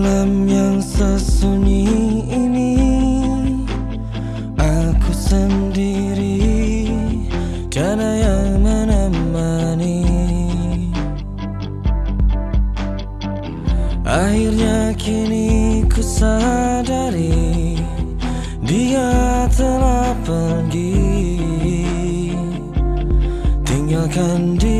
Malam yang sesunyi ini. Aku sendiri Tiada yang menemani. Akhirnya kini ku sadari Dia telah pergi. Tinggalkan diriku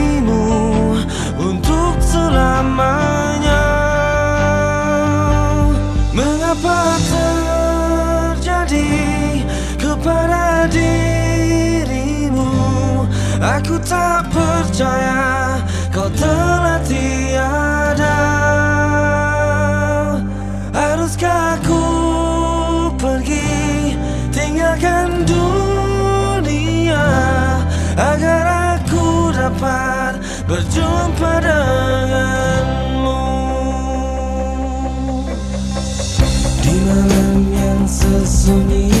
Aku tak percaya kau telah tiada. Haruskah aku pergi? Tinggalkan dunia Agar aku dapat berjumpa denganmu. Di malam yang sesunyi